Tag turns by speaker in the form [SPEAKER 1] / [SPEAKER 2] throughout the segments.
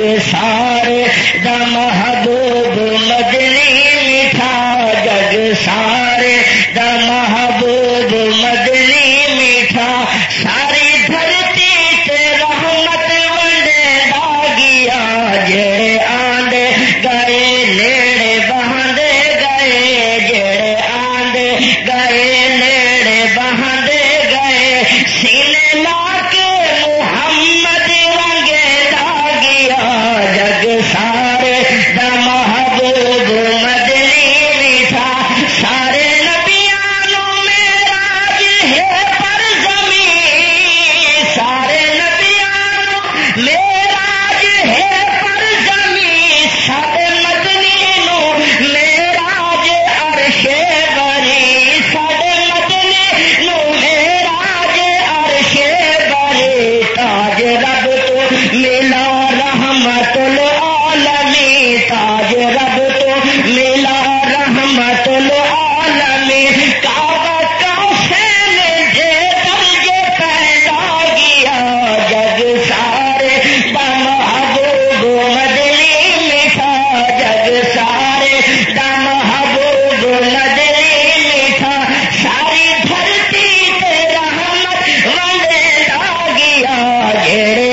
[SPEAKER 1] سارے دا محبوب مدنی میٹھا جگ سارے دم محبوب مدنی میٹھا ساری دھرتی تے رحمت بنے باغیا جڑے آندے گئے، نیڑے بہاندے گئے، جڑے آندے گئے، نیڑے بہاندے گئے۔ سینے لا Eh.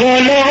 [SPEAKER 1] Follow